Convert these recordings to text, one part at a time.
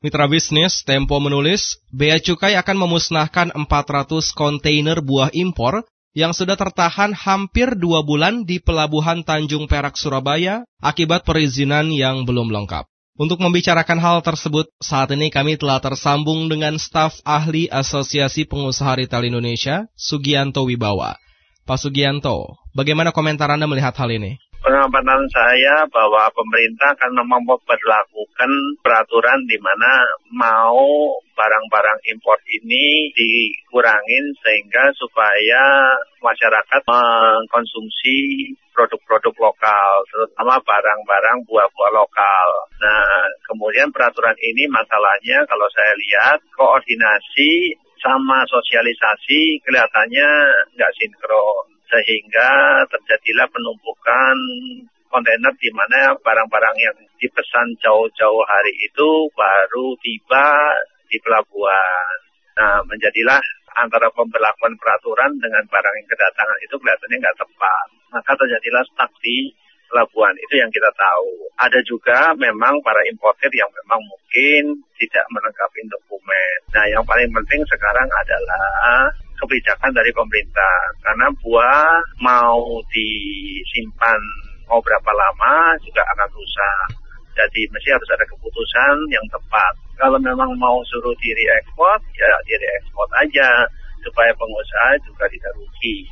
Mitra bisnis Tempo menulis, Bea Cukai akan memusnahkan 400 kontainer buah impor yang sudah tertahan hampir dua bulan di Pelabuhan Tanjung Perak, Surabaya akibat perizinan yang belum lengkap. Untuk membicarakan hal tersebut, saat ini kami telah tersambung dengan staf ahli Asosiasi Pengusaha Retail Indonesia, Sugianto Wibawa. Pak Sugianto, bagaimana komentar Anda melihat hal ini? Pengamatan saya bahwa pemerintah akan memperlakukan peraturan di mana mau barang-barang impor ini dikurangin sehingga supaya masyarakat mengkonsumsi produk-produk lokal, terutama barang-barang buah-buah lokal. Nah, kemudian peraturan ini masalahnya kalau saya lihat koordinasi sama sosialisasi kelihatannya nggak sinkron sehingga terjadilah penumpukan kontainer di mana barang-barang yang dipesan jauh-jauh hari itu baru tiba di pelabuhan. Nah, menjadilah antara pemberlakuan peraturan dengan barang yang kedatangan itu kelihatannya nggak tepat. Maka terjadilah stuck di pelabuhan. Itu yang kita tahu. Ada juga memang para importer yang memang mungkin tidak melengkapi dokumen. Nah, yang paling penting sekarang adalah kebijakan dari pemerintah karena buah mau disimpan mau berapa lama juga akan rusak. Jadi mesti harus ada keputusan yang tepat. Kalau memang mau suruh diri ekspor, ya diri ekspor aja supaya pengusaha juga tidak rugi.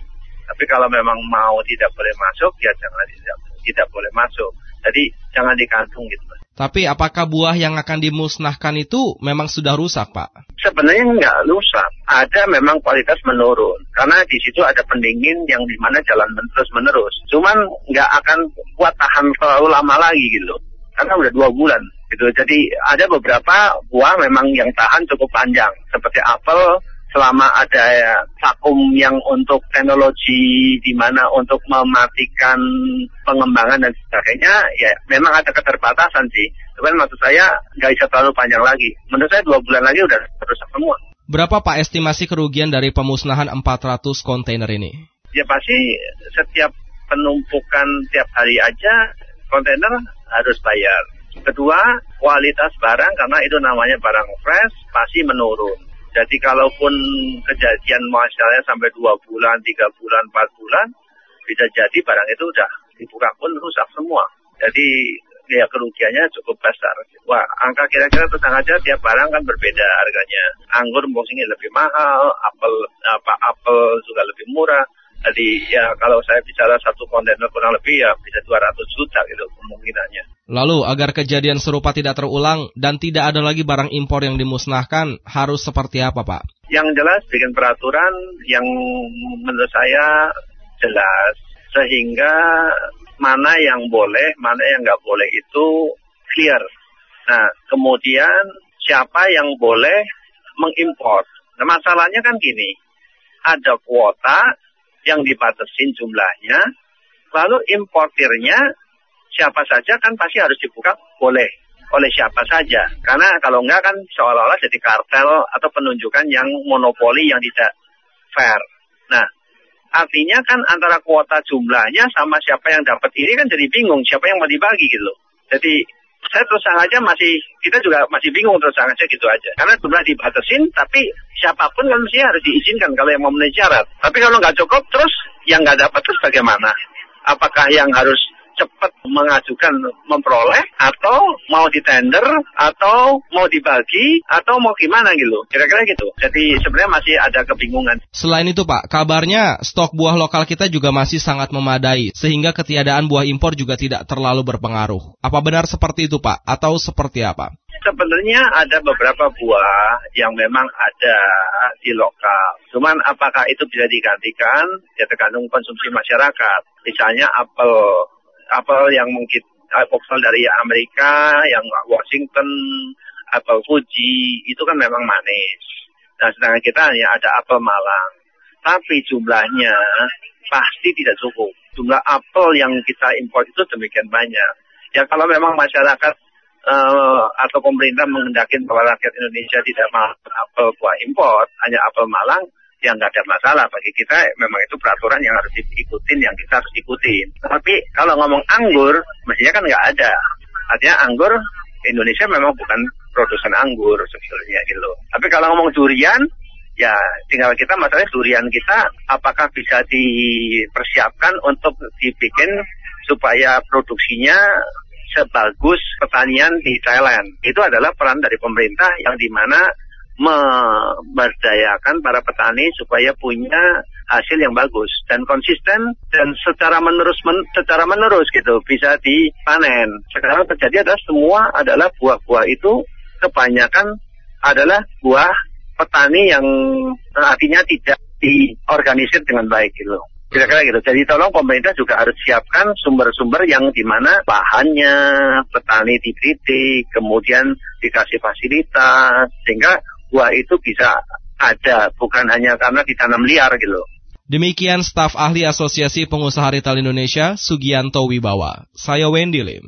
Tapi kalau memang mau tidak boleh masuk, ya jangan tidak, tidak boleh masuk. Jadi jangan dikantung gitu. Tapi apakah buah yang akan dimusnahkan itu memang sudah rusak, Pak? Sebenarnya nggak rusak. Ada memang kualitas menurun. Karena di situ ada pendingin yang di mana jalan terus menerus. Cuman nggak akan kuat tahan terlalu lama lagi gitu. Karena udah dua bulan gitu. Jadi ada beberapa buah memang yang tahan cukup panjang. Seperti apel, selama ada vakum yang untuk teknologi di mana untuk mematikan pengembangan dan sebagainya, ya memang ada keterbatasan sih. Cuman maksud saya nggak bisa terlalu panjang lagi. Menurut saya dua bulan lagi udah rusak semua. Berapa Pak estimasi kerugian dari pemusnahan 400 kontainer ini? Ya pasti setiap penumpukan tiap hari aja kontainer harus bayar. Kedua, kualitas barang karena itu namanya barang fresh pasti menurun. Jadi kalaupun kejadian masalahnya sampai dua bulan, tiga bulan, empat bulan, bisa jadi barang itu udah dibuka pun rusak semua. Jadi ya kerugiannya cukup besar. Wah, angka kira-kira terus aja tiap barang kan berbeda harganya. Anggur mungkin lebih mahal, apel apa apel juga lebih murah. Jadi ya kalau saya bicara satu kontainer kurang lebih ya bisa 200 juta gitu kemungkinannya. Lalu agar kejadian serupa tidak terulang dan tidak ada lagi barang impor yang dimusnahkan harus seperti apa Pak? Yang jelas bikin peraturan yang menurut saya jelas sehingga mana yang boleh, mana yang nggak boleh itu clear. Nah kemudian siapa yang boleh mengimpor. Nah masalahnya kan gini, ada kuota yang dibatasin jumlahnya, lalu importirnya siapa saja kan pasti harus dibuka boleh oleh siapa saja. Karena kalau enggak kan seolah-olah jadi kartel atau penunjukan yang monopoli yang tidak fair. Nah, artinya kan antara kuota jumlahnya sama siapa yang dapat ini kan jadi bingung siapa yang mau dibagi gitu. Jadi saya terus aja masih kita juga masih bingung terus aja gitu aja. Karena jumlah dibatasin tapi siapa pun kan mesti harus diizinkan kalau yang memenuhi syarat. Tapi kalau nggak cukup terus yang nggak dapat terus bagaimana? Apakah yang harus cepat mengajukan memperoleh atau mau ditender atau mau dibagi atau mau gimana gitu kira-kira gitu jadi sebenarnya masih ada kebingungan selain itu Pak kabarnya stok buah lokal kita juga masih sangat memadai sehingga ketiadaan buah impor juga tidak terlalu berpengaruh apa benar seperti itu Pak atau seperti apa Sebenarnya ada beberapa buah yang memang ada di lokal. Cuman apakah itu bisa digantikan? Ya tergantung konsumsi masyarakat. Misalnya apel apel yang mungkin apel dari Amerika, yang Washington, apel Fuji, itu kan memang manis. Nah, sedangkan kita hanya ada apel Malang. Tapi jumlahnya pasti tidak cukup. Jumlah apel yang kita impor itu demikian banyak. Ya kalau memang masyarakat uh, atau pemerintah mengendakin bahwa rakyat Indonesia tidak mau apel buah impor, hanya apel Malang, yang nggak ada masalah bagi kita memang itu peraturan yang harus diikutin yang kita harus ikutin tapi kalau ngomong anggur mestinya kan nggak ada artinya anggur Indonesia memang bukan produsen anggur sebetulnya gitu. Tapi kalau ngomong durian, ya tinggal kita masalahnya durian kita apakah bisa dipersiapkan untuk dibikin supaya produksinya sebagus pertanian di Thailand. Itu adalah peran dari pemerintah yang di mana memberdayakan para petani supaya punya hasil yang bagus dan konsisten dan secara menerus men, secara menerus gitu bisa dipanen. Sekarang terjadi adalah semua adalah buah-buah itu kebanyakan adalah buah petani yang artinya tidak diorganisir dengan baik gitu. Kira-kira gitu. Jadi tolong pemerintah juga harus siapkan sumber-sumber yang di mana bahannya petani dididik, kemudian dikasih fasilitas, sehingga buah itu bisa ada, bukan hanya karena ditanam liar gitu. Demikian staf ahli Asosiasi Pengusaha Retail Indonesia, Sugianto Wibawa. Saya Wendy Lim.